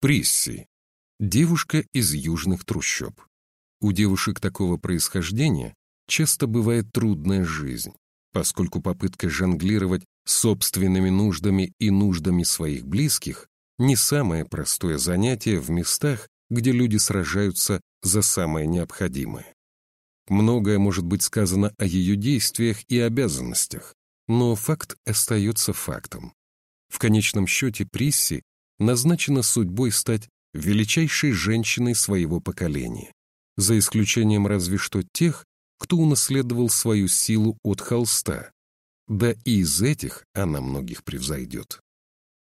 Присси. Девушка из южных трущоб. У девушек такого происхождения часто бывает трудная жизнь, поскольку попытка жонглировать собственными нуждами и нуждами своих близких не самое простое занятие в местах, где люди сражаются за самое необходимое. Многое может быть сказано о ее действиях и обязанностях, но факт остается фактом. В конечном счете Присси назначена судьбой стать величайшей женщиной своего поколения, за исключением разве что тех, кто унаследовал свою силу от холста. Да и из этих она многих превзойдет.